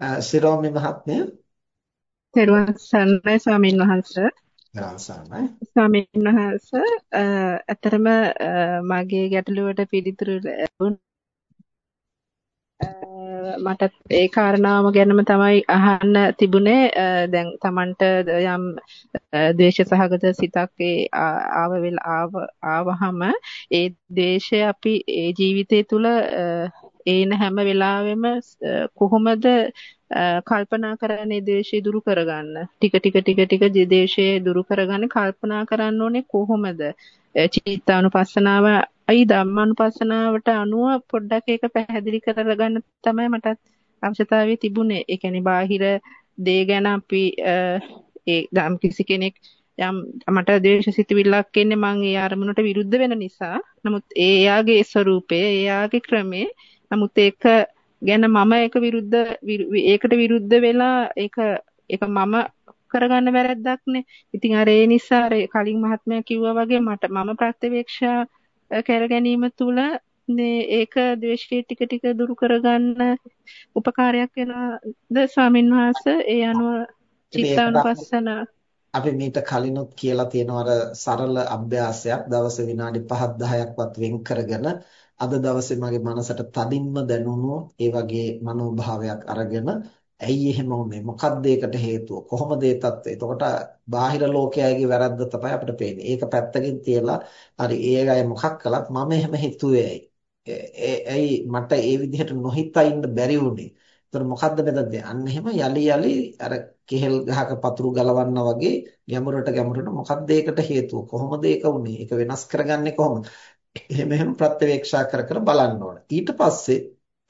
ශිරෝමි මහත්මිය තෙරුවන් සරණයි ස්වාමීන් වහන්සේ. ස්වාමීන් වහන්සේ අතරම මගේ ගැටලුවට පිළිතුරු මට ඒ කාරණාව ගැනම තමයි අහන්න තිබුණේ. දැන් Tamanට යම් ද්වේෂ සහගත සිතක් ඒ ආව ආවහම ඒ ද්වේෂය අපි ඒ ජීවිතය තුළ ඒන හැම වෙලාවෙම කොහොමද කල්පනා කරන්නේ දේශය දුරු කරගන්න? ටික ටික ටික ටික දේශය දුරු කරගන්න කල්පනා කරන්න ඕනේ කොහොමද? චිත්තානුපස්සනාව අයි ධම්මානුපස්සනාවට අනුව පොඩ්ඩක් ඒක පැහැදිලි කරගන්න තමයි මට අවශ්‍යතාවය තිබුණේ. ඒ කියන්නේ බාහිර දේ ගැන අපි ඒ ධම් කිසි කෙනෙක් යම් මට ද්වේෂ සිතුවිල්ලක් එන්නේ මං ඒ අරමුණට විරුද්ධ වෙන නිසා. නමුත් ඒ එයාගේ ස්වરૂපය එයාගේ ක්‍රමේ නමුත් ඒක ගැන මම ඒක විරුද්ධ ඒකට විරුද්ධ වෙලා ඒක ඒක මම කරගන්න වැරද්දක්නේ. ඉතින් අර ඒ නිසා අර කලින් මහත්මයා කිව්වා වගේ මට මම ප්‍රත්‍යවේක්ෂා කර ගැනීම තුළ ඒක ද්වේෂය ටික ටික දුරු කරගන්න උපකාරයක් වෙනද ස්වාමින් වහන්සේ ඒ අනුව චිත්තානුපස්සන අපි මීට කලිනුත් කියලා තියෙනවා අර සරල අභ්‍යාසයක් දවස් විනාඩි 5 10ක්වත් වෙන් කරගෙන අද දවසේ මගේ මනසට තදින්ම දැනුණු ඒ වගේ මනෝභාවයක් අරගෙන ඇයි එහෙම වුනේ? මොකක්ද ඒකට හේතුව? කොහොමද ඒ தත්ත්වය එතකොට බාහිර ලෝකයේගේ වැරද්ද තමයි අපිට පේන්නේ. ඒක පැත්තකින් තියලා හරි ඒ අය මොකක් කළත් මම එහෙම හිතුවේ ඇයි? මට ඒ විදිහට නොහිතා ඉන්න බැරි වුනේ? එතකොට මොකද්ද මෙතනද අන්න එහෙම යලි යලි අර කෙහෙල් ගහක පතුරු ගලවන්නා වගේ ගැඹුරට ගැඹුරට මොකක්ද ඒකට හේතුව? කොහොමද ඒක වුනේ? ඒක වෙනස් කරගන්නේ කොහොමද? එහෙම එහෙම ප්‍රත්‍යවේක්ෂා කර කර බලන්න ඕන. ඊට පස්සේ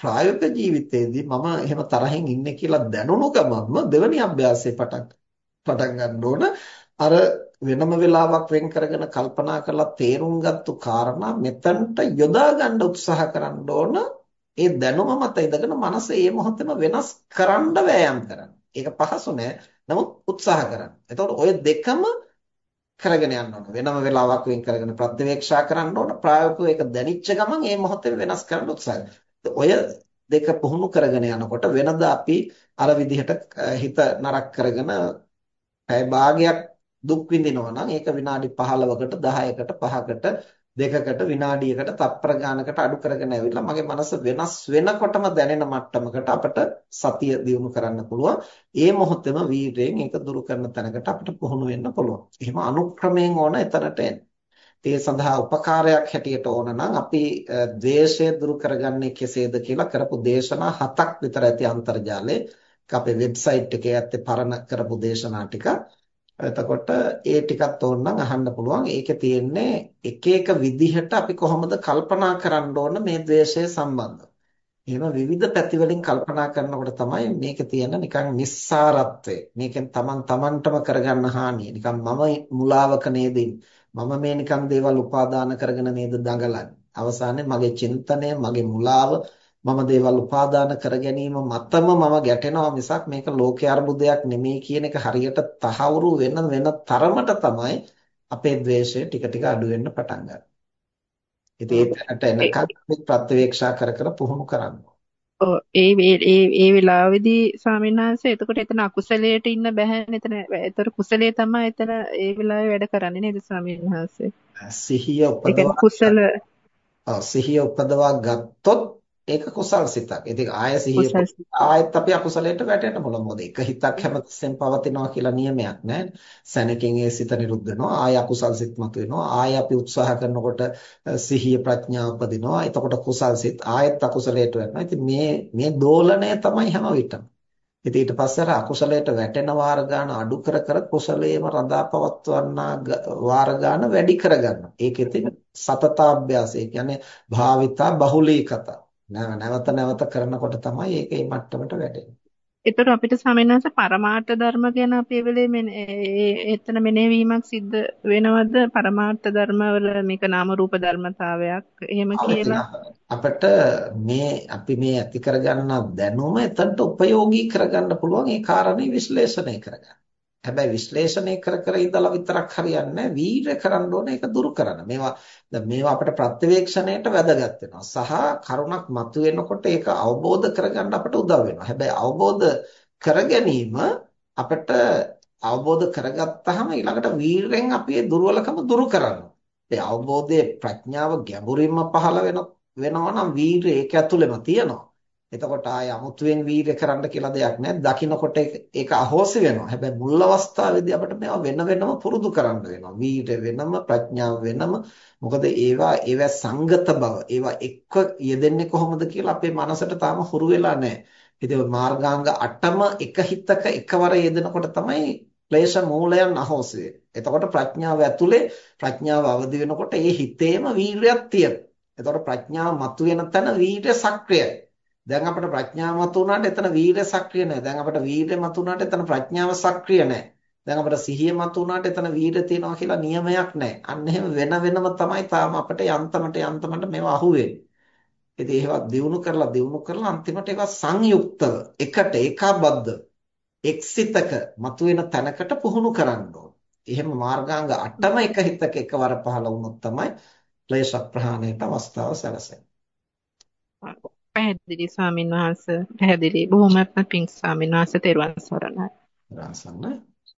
ප්‍රායෝගික ජීවිතයේදී මම එහෙම තරහින් ඉන්නේ කියලා දැනුණු ගමන්ම දෙවෙනි අභ්‍යාසය පටන් පටන් ගන්න ඕන. අර වෙනම වෙලාවක් වෙන් කරගෙන කල්පනා කරලා තේරුම් ගත්තු කාරණා මෙතනට යොදා ගන්න උත්සාහ කරන්න ඕන. ඒ දැනුම මත ඉඳගෙන මනස ඒ මොහොතේම වෙනස් කරන්න වෑයම් කරන්න. ඒක පහසු නෑ. නමුත් උත්සාහ කරන්න. එතකොට ඔය දෙකම කරගෙන යන්න ඕන. වෙනම වෙලාවක් වෙන් කරගෙන ප්‍රත්‍යවේක්ෂා කරන්න ඕන. ප්‍රායෝගිකව ඒක දැනිච්ච ගමන් ඒ මොහොතේ වෙනස් කරන්න උත්සාහ ඔය දෙක පුහුණු කරගෙන යනකොට වෙනද අපි අර විදිහට හිත නරක කරගෙන පැය භාගයක් දුක් විඳිනවා නම් ඒක විනාඩි 15කට 10කට 5කට දෙකකට විනාඩියකට තප්පර ගානකට අඩු කරගෙන ඇවිල්ලා මගේ මනස වෙනස් වෙනකොටම දැනෙන මට්ටමකට අපිට සතිය දියුණු කරන්න පුළුවන්. ඒ මොහොතේම වීරයෙන් ඒක දුරු කරන තැනකට අපිට පුහුණු වෙන්න පුළුවන්. එහෙම අනුක්‍රමයෙන් ඕන එතනට එන්න. ඒ සඳහා උපකාරයක් හැටියට ඕන නම් අපි ද්වේෂය දුරු කරගන්නේ කෙසේද කියලා කරපු දේශනා හතක් විතර ඇති අන්තර්ජාලයේ අපේ වෙබ්සයිට් එකේ ඇත්තේ පරණ කරපු දේශනා ටික. එතකොට ඒ ටිකත් ඕනනම් අහන්න පුළුවන්. ඒකේ තියෙන්නේ එක එක විදිහට අපි කොහොමද කල්පනා කරන්න ඕන මේ ද්වේෂය සම්බන්ධව. එහෙම විවිධ පැති වලින් කල්පනා කරනකොට තමයි මේකේ තියෙන නිකන් නිස්සාරත්වය. මේකෙන් Taman Tamanටම කරගන්න හානිය. නිකන් මම මුලාවක නේද මම මේ නිකන් දේවල් උපාදාන කරගෙන නේද දඟලන්නේ. අවසානයේ මගේ චින්තනය, මගේ මුලාව මම දේවල් උපාදාන කර ගැනීම මතම මම ගැටෙනවා මිසක් මේක ලෝකයේ අර්බුදයක් නෙමෙයි කියන එක හරියට තහවුරු වෙන වෙන තරමට තමයි අපේ ද්වේෂය ටික ටික අඩු වෙන්න පටන් ගන්නේ. ඉතින් ඒකට එනකන් අපි ප්‍රත්‍යවේක්ෂා කර කර පුහුණු කරන්න ඔව් ඒ ඒ ඒ වෙලාවේදී ස්වාමීන් වහන්සේ එතකොට එතන අකුසලයට ඉන්න බැහැ එතන ඒතර කුසලයේ තමයි එතන ඒ වෙලාවේ වැඩ කරන්නේ නේද ස්වාමීන් වහන්සේ? සිහිය උපදවා කුසල සිහිය උපදවා ගත්තොත් ඒක කුසල් සිතක්. ඉතින් ආය සිහිය ආයෙත් අපි අකුසලයට වැටෙන්න පුළුවන්. මොකද එක හිතක් හැමතිස්සෙම පවතිනවා කියලා නියමයක් නැහැ. සැනකින් ඒ සිත නිරුද්ධ වෙනවා. ආය අකුසල් සිත් මතුවෙනවා. ආය අපි උත්සාහ කරනකොට සිහිය ප්‍රඥාව උපදිනවා. එතකොට කුසල් සිත් ආයෙත් අකුසලයට වැටෙනවා. ඉතින් මේ මේ දෝලණය තමයි හැම විටම. ඉතින් ඊට පස්සේ අර අකුසලයට වැටෙන වාර ගන්න අඩු කර කර කුසලයේම රඳා පවත්වන්නා වාර ගන්න වැඩි කරගන්නවා. ඒකෙත් සතතාභ්‍යාසය කියන්නේ භාවිතා බහුලීකතා නැවත නැවත කරනකොට තමයි ඒක මේ මට්ටමට වැටෙන්නේ. ඒතර අපිට සමෙන්නස පරමාර්ථ ධර්ම ගැන අපි වෙලේ එතන මෙනෙහීමක් සිද්ධ වෙනවද පරමාර්ථ ධර්ම වල මේක නාම රූප ධර්මතාවයක් එහෙම කියලා අපිට මේ අපි මේ ඇති කරගන්න දැනුම එතනට ප්‍රයෝගී කරගන්න පුළුවන් ඒ කාරණේ විශ්ලේෂණය කරගන්න. හැබැයි විශ්ලේෂණය කර කර ඉඳලා විතරක් හරියන්නේ නැහැ. වීරය කරන්න ඕනේ ඒක දුරු කරන්න. මේවා දැන් මේවා අපිට ප්‍රත්‍යවේක්ෂණයට වැදගත් වෙනවා. සහ කරුණක් මතුවෙනකොට ඒක අවබෝධ කරගන්න අපට උදව් වෙනවා. හැබැයි අවබෝධ කර ගැනීම අපිට අවබෝධ කරගත්තාම ඊළඟට වීරයෙන් අපි ඒ දුර්වලකම දුරු කරනවා. ඒ අවබෝධයේ ප්‍රඥාව ගැඹුරින්ම පහළ වෙනවා නම් වීරය ඒක ඇතුළෙම තියෙනවා. එතකොට ආය අමුතුවෙන් වීරය කරන්න කියලා දෙයක් නැහැ. දකින්නකොට ඒක අහෝසි වෙනවා. හැබැයි මුල් අවස්ථාවේදී අපිට මේවා වෙන වෙනම පුරුදු කරන්න වෙනවා. වීරය වෙනම ප්‍රඥාව වෙනම. මොකද ඒවා ඒවා සංගත බව. ඒවා එක්ක යෙදෙන්නේ කොහොමද කියලා අපේ මනසට තාම හුරු වෙලා නැහැ. ඉතින් මාර්ගාංග 8ම එක හිතක එකවර යෙදෙනකොට තමයි ක්ලේශ මූලයන් අහෝසි එතකොට ප්‍රඥාව ඇතුලේ ප්‍රඥාව අවදි වෙනකොට ඒ හිතේම වීරයක් තියෙනවා. එතකොට ප්‍රඥාව මතුවෙන තැන වීරය සක්‍රියයි. දැන් අපිට ප්‍රඥාව මතු වුණාට එතන වීරය සක්‍රිය නැහැ. දැන් අපිට වීරය මතු වුණාට එතන ප්‍රඥාව සක්‍රිය නැහැ. දැන් අපිට සිහිය මතු වුණාට එතන වීරය තියෙනවා කියලා නියමයක් නැහැ. අන්න එහෙම වෙන වෙනම තමයි තාම අපිට යන්තමට යන්තමට මේවා අහුවෙන්නේ. ඉතින් ඒවා දිනු කරලා දිනු කරලා අන්තිමට ඒවා සංයුක්තව එකට ඒකාබද්ධ එක්සිතක මතුවෙන තැනකට පුහුණු කරන්න ඕන. එහෙම මාර්ගාංග 8ම එක හිතක එකවර පහළ වුණොත් තමයි ක්ලේශ ප්‍රහාණයට අවස්ථාව සැලසෙන්නේ. පැහැදිලි ස්වාමින් වහන්සේ පැහැදිලි බොහොමත්ම පිං ස්වාමින් වහන්සේ තෙරුවන් සරණයි. තෙරුවන් සරණයි.